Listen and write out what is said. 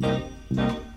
Música